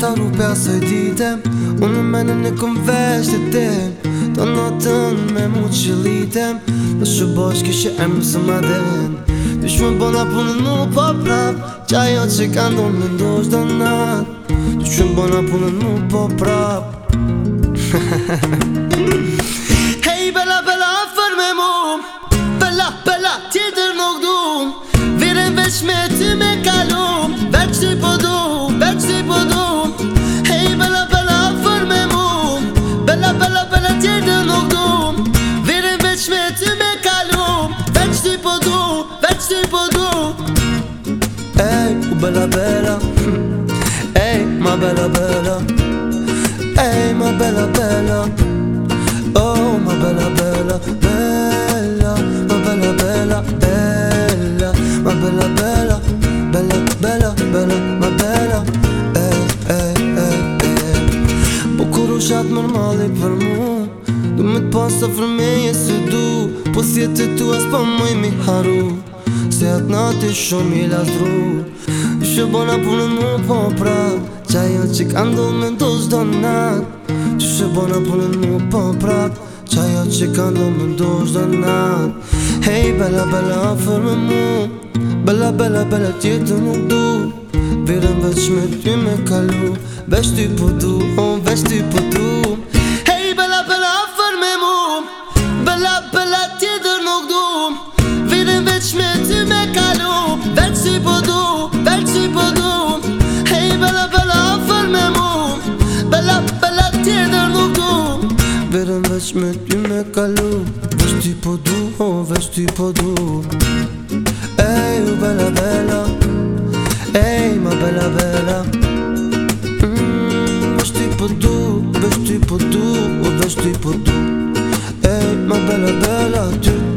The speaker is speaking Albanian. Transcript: ta rupe pjasë e dite Unë në mene në këm vesht e te Do në tënë me mu që lite Në shëbosh bosh kështë e më së më den Në shë më bëna punë në nuk prap Qa jo që ka ndonë në ndosh dë nat Në shë bëna punë në nuk po prap Ha ha ha ha Sipadou Ehi, hey, bella bella hey, ma bella bella hey, ma bella bella Oh, ma bella bella Bella, ma bella bella Bella, ma bella bella Bella, bella, bella, ma bella Ehi, ehi, ehi, ehi Bukur u shatë normali për mu Du me t'pasa për meje si du Po si tu as pa mëj mi haru se atë natë të shumë i lafru Shë bëna punë në më po pra Qa jo që ka ndu me ndu zdo natë Shë bëna punë në më po pra Qa jo që ka ndu me ndu zdo natë Hej, bella, bella, afer me mu Bella, bella, bella, tjetë në du Virem veç me ty me kalu Vesh ty po du, oh, vesh ty po du me kalu Vesti podu, oh vesti podu Ehi hey, bella bella Ehi hey, ma bella bella mm, Vesti podu, vesti podu, oh vesti podu Ehi hey, ma bella bella tu